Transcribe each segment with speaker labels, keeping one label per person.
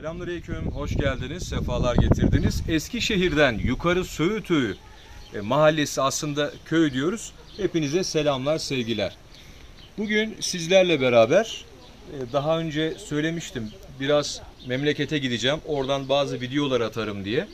Speaker 1: Selamünaleyküm, hoş geldiniz, sefalar getirdiniz. Eskişehir'den yukarı Söğütü e, mahallesi aslında köy diyoruz. Hepinize selamlar, sevgiler. Bugün sizlerle beraber e, daha önce söylemiştim biraz memlekete gideceğim. Oradan bazı videolar atarım diye.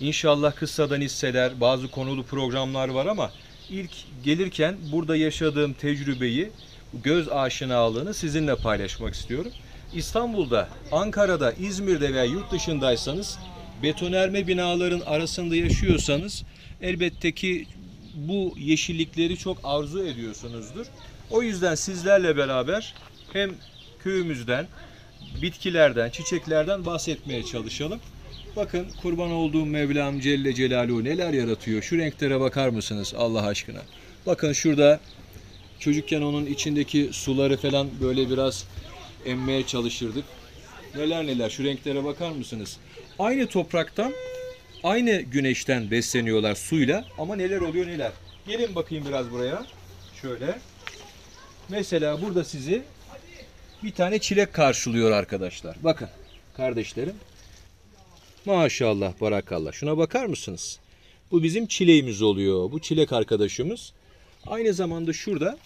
Speaker 1: İnşallah kıssadan hisseler, bazı konulu programlar var ama ilk gelirken burada yaşadığım tecrübeyi, göz aşinalığını sizinle paylaşmak istiyorum. İstanbul'da, Ankara'da, İzmir'de veya yurt dışındaysanız betonerme binaların arasında yaşıyorsanız elbette ki bu yeşillikleri çok arzu ediyorsunuzdur. O yüzden sizlerle beraber hem köyümüzden, bitkilerden, çiçeklerden bahsetmeye çalışalım. Bakın kurban olduğum Mevlam Celle Celaluhu neler yaratıyor. Şu renklere bakar mısınız Allah aşkına? Bakın şurada çocukken onun içindeki suları falan böyle biraz emmeye çalışırdık. Neler neler şu renklere bakar mısınız? Aynı topraktan, aynı güneşten besleniyorlar suyla ama neler oluyor neler. Gelin bakayım biraz buraya. Şöyle. Mesela burada sizi bir tane çilek karşılıyor arkadaşlar. Bakın kardeşlerim. Maşallah barakallah. Şuna bakar mısınız? Bu bizim çileğimiz oluyor. Bu çilek arkadaşımız. Aynı zamanda şurada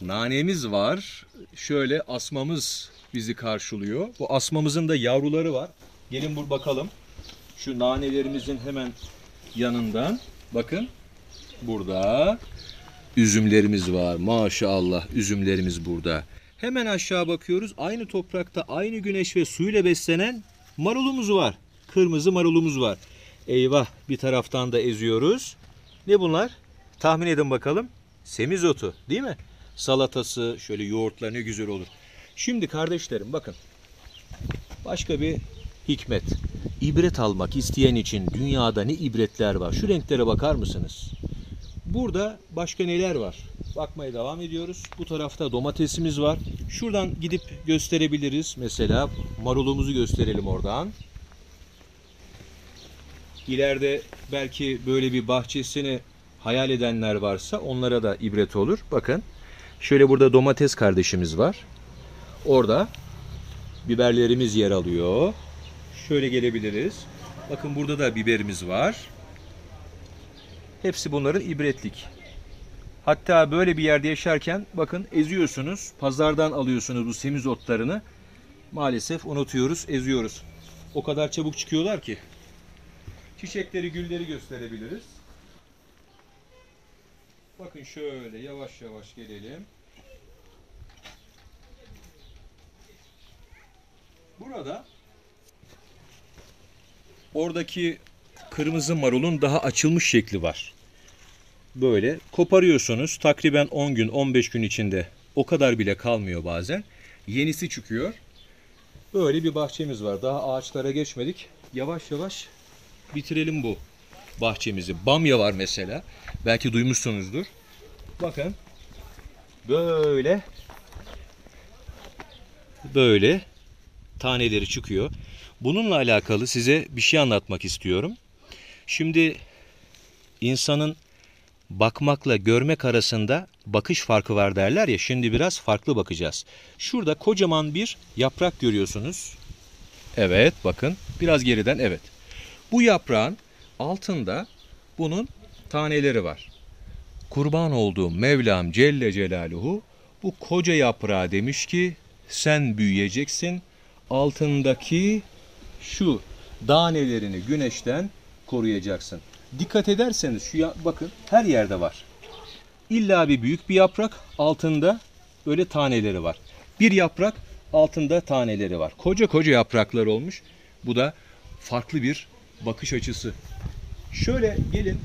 Speaker 1: nanemiz var. Şöyle asmamız bizi karşılıyor. Bu asmamızın da yavruları var. Gelin bur bakalım. Şu nanelerimizin hemen yanından bakın burada üzümlerimiz var. Maşallah üzümlerimiz burada. Hemen aşağı bakıyoruz. Aynı toprakta aynı güneş ve suyla beslenen marulumuz var. Kırmızı marulumuz var. Eyvah bir taraftan da eziyoruz. Ne bunlar? Tahmin edin bakalım. Semizotu değil mi? Salatası şöyle yoğurtla ne güzel olur. Şimdi kardeşlerim bakın. Başka bir hikmet. İbret almak isteyen için dünyada ne ibretler var. Şu renklere bakar mısınız? Burada başka neler var? Bakmaya devam ediyoruz. Bu tarafta domatesimiz var. Şuradan gidip gösterebiliriz. Mesela marulumuzu gösterelim oradan. İleride belki böyle bir bahçesini hayal edenler varsa onlara da ibret olur. Bakın. Şöyle burada domates kardeşimiz var. Orada biberlerimiz yer alıyor. Şöyle gelebiliriz. Bakın burada da biberimiz var. Hepsi bunların ibretlik. Hatta böyle bir yerde yaşarken bakın eziyorsunuz. Pazardan alıyorsunuz bu semizotlarını. Maalesef unutuyoruz, eziyoruz. O kadar çabuk çıkıyorlar ki. Çiçekleri, gülleri gösterebiliriz. Bakın şöyle yavaş yavaş gelelim. Burada oradaki kırmızı marulun daha açılmış şekli var. Böyle koparıyorsunuz takriben 10 gün 15 gün içinde o kadar bile kalmıyor bazen. Yenisi çıkıyor. Böyle bir bahçemiz var. Daha ağaçlara geçmedik. Yavaş yavaş bitirelim bu bahçemizi. Bamya var mesela. Belki duymuşsunuzdur. Bakın. Böyle böyle taneleri çıkıyor. Bununla alakalı size bir şey anlatmak istiyorum. Şimdi insanın bakmakla görmek arasında bakış farkı var derler ya. Şimdi biraz farklı bakacağız. Şurada kocaman bir yaprak görüyorsunuz. Evet bakın biraz geriden evet. Bu yaprağın altında bunun taneleri var. Kurban olduğum Mevlam Celle Celaluhu bu koca yaprağa demiş ki sen büyüyeceksin altındaki şu danelerini güneşten koruyacaksın. Dikkat ederseniz şu ya, bakın her yerde var. İlla bir büyük bir yaprak altında böyle taneleri var. Bir yaprak altında taneleri var. Koca koca yapraklar olmuş. Bu da farklı bir bakış açısı. Şöyle gelin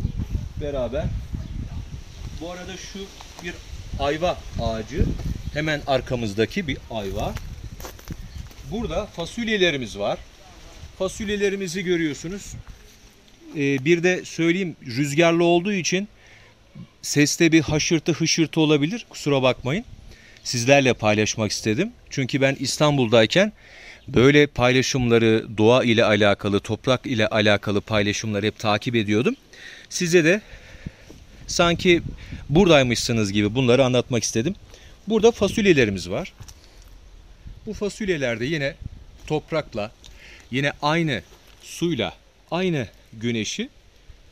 Speaker 1: beraber. Bu arada şu bir ayva ağacı. Hemen arkamızdaki bir ayva. Burada fasulyelerimiz var. Fasulyelerimizi görüyorsunuz. Ee, bir de söyleyeyim rüzgarlı olduğu için seste bir haşırtı hışırtı olabilir. Kusura bakmayın. Sizlerle paylaşmak istedim. Çünkü ben İstanbul'dayken böyle paylaşımları doğa ile alakalı, toprak ile alakalı paylaşımları hep takip ediyordum. Size de sanki buradaymışsınız gibi bunları anlatmak istedim. Burada fasulyelerimiz var. Bu fasulyeler de yine toprakla Yine aynı suyla aynı güneşi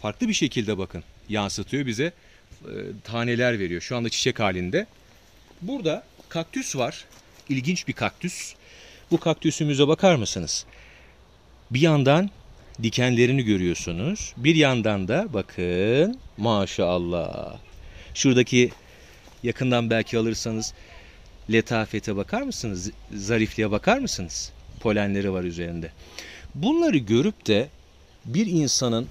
Speaker 1: farklı bir şekilde bakın yansıtıyor bize e, taneler veriyor. Şu anda çiçek halinde. Burada kaktüs var. İlginç bir kaktüs. Bu kaktüsümüze bakar mısınız? Bir yandan dikenlerini görüyorsunuz. Bir yandan da bakın maşallah. Şuradaki yakından belki alırsanız letafete bakar mısınız? Zarifliğe bakar mısınız? Polenleri var üzerinde. Bunları görüp de bir insanın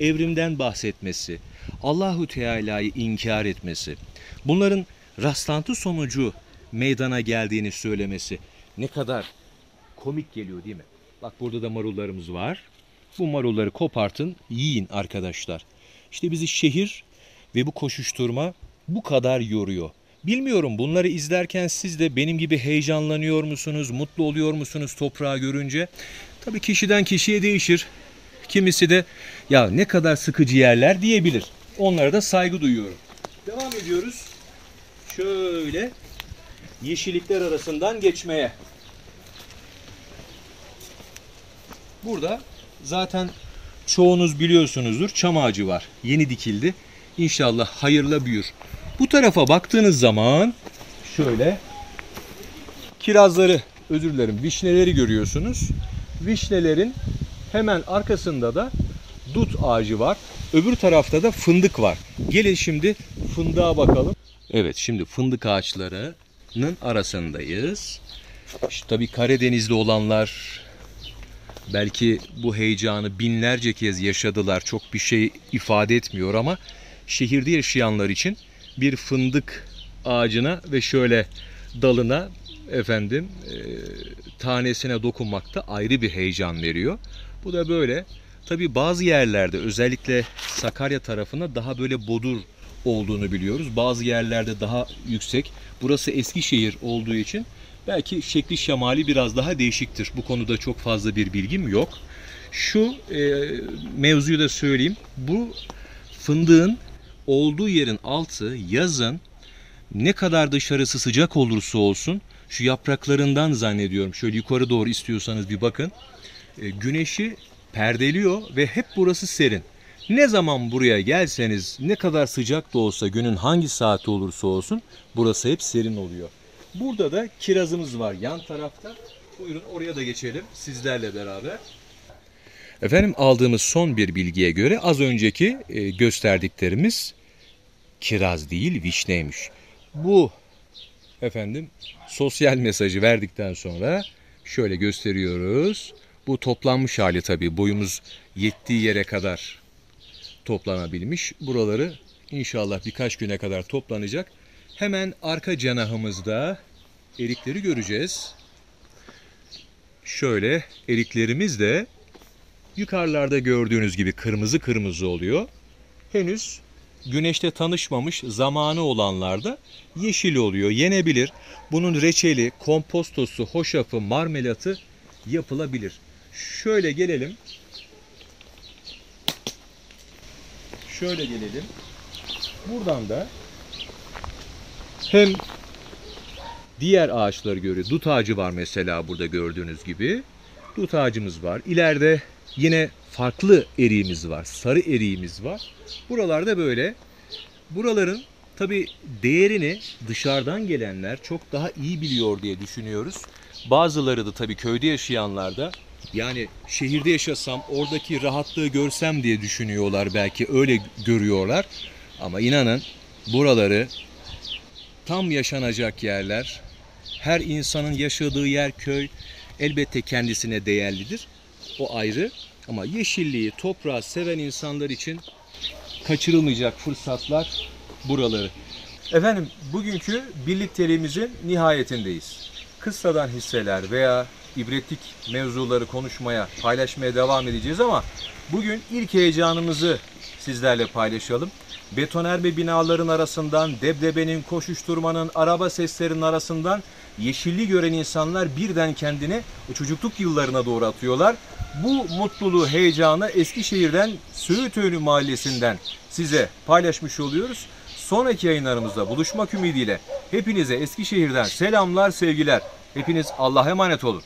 Speaker 1: evrimden bahsetmesi, Allahu Teala'yı inkar etmesi, bunların rastlantı sonucu meydana geldiğini söylemesi ne kadar komik geliyor değil mi? Bak burada da marullarımız var. Bu marulları kopartın, yiyin arkadaşlar. İşte bizi şehir ve bu koşuşturma bu kadar yoruyor. Bilmiyorum bunları izlerken siz de benim gibi heyecanlanıyor musunuz, mutlu oluyor musunuz toprağı görünce? Tabii kişiden kişiye değişir. Kimisi de ya ne kadar sıkıcı yerler diyebilir. Onlara da saygı duyuyorum. Devam ediyoruz. Şöyle yeşillikler arasından geçmeye. Burada zaten çoğunuz biliyorsunuzdur çam ağacı var. Yeni dikildi. İnşallah hayırla büyür. Bu tarafa baktığınız zaman şöyle kirazları, özür dilerim, vişneleri görüyorsunuz. Vişnelerin hemen arkasında da dut ağacı var. Öbür tarafta da fındık var. Gelin şimdi fındığa bakalım. Evet şimdi fındık ağaçlarının arasındayız. İşte tabii Karadeniz'de olanlar belki bu heyecanı binlerce kez yaşadılar. Çok bir şey ifade etmiyor ama şehirde yaşayanlar için bir fındık ağacına ve şöyle dalına efendim e, tanesine dokunmak da ayrı bir heyecan veriyor. Bu da böyle. Tabi bazı yerlerde özellikle Sakarya tarafında daha böyle bodur olduğunu biliyoruz. Bazı yerlerde daha yüksek. Burası Eskişehir olduğu için belki şekli şemali biraz daha değişiktir. Bu konuda çok fazla bir bilgim yok. Şu e, mevzuyu da söyleyeyim. Bu fındığın olduğu yerin altı yazın ne kadar dışarısı sıcak olursa olsun şu yapraklarından zannediyorum. Şöyle yukarı doğru istiyorsanız bir bakın. E, güneşi perdeliyor ve hep burası serin. Ne zaman buraya gelseniz ne kadar sıcak da olsa günün hangi saati olursa olsun burası hep serin oluyor. Burada da kirazımız var yan tarafta. Buyurun oraya da geçelim sizlerle beraber. Efendim aldığımız son bir bilgiye göre az önceki e, gösterdiklerimiz kiraz değil vişneymiş. Bu efendim sosyal mesajı verdikten sonra şöyle gösteriyoruz. Bu toplanmış hali tabii boyumuz yettiği yere kadar toplanabilmiş. Buraları inşallah birkaç güne kadar toplanacak. Hemen arka cenahımızda erikleri göreceğiz. Şöyle eriklerimiz de yukarılarda gördüğünüz gibi kırmızı kırmızı oluyor. Henüz güneşte tanışmamış zamanı olanlarda yeşil oluyor. Yenebilir. Bunun reçeli, kompostosu, hoşafı, marmelatı yapılabilir. Şöyle gelelim. Şöyle gelelim. Buradan da hem diğer ağaçları görüyor. Dut ağacı var mesela burada gördüğünüz gibi. Dut ağacımız var. İleride yine farklı eriğimiz var. Sarı eriğimiz var. Buralarda böyle. Buraların tabi değerini dışarıdan gelenler çok daha iyi biliyor diye düşünüyoruz. Bazıları da tabii köyde yaşayanlar da yani şehirde yaşasam oradaki rahatlığı görsem diye düşünüyorlar belki öyle görüyorlar. Ama inanın buraları tam yaşanacak yerler. Her insanın yaşadığı yer köy elbette kendisine değerlidir. O ayrı ama yeşilliği, toprağı seven insanlar için kaçırılmayacak fırsatlar buraları. Efendim bugünkü birlikteliğimizin nihayetindeyiz. Kıssadan hisseler veya ibretlik mevzuları konuşmaya, paylaşmaya devam edeceğiz ama bugün ilk heyecanımızı sizlerle paylaşalım. Betonerme binaların arasından, debdebenin, koşuşturmanın, araba seslerinin arasından yeşilli gören insanlar birden kendini çocukluk yıllarına doğru atıyorlar. Bu mutluluğu, heyecanı Eskişehir'den Söğütönü Mahallesi'nden size paylaşmış oluyoruz. Sonraki yayınlarımızda buluşmak ümidiyle hepinize Eskişehir'den selamlar, sevgiler. Hepiniz Allah'a emanet olun.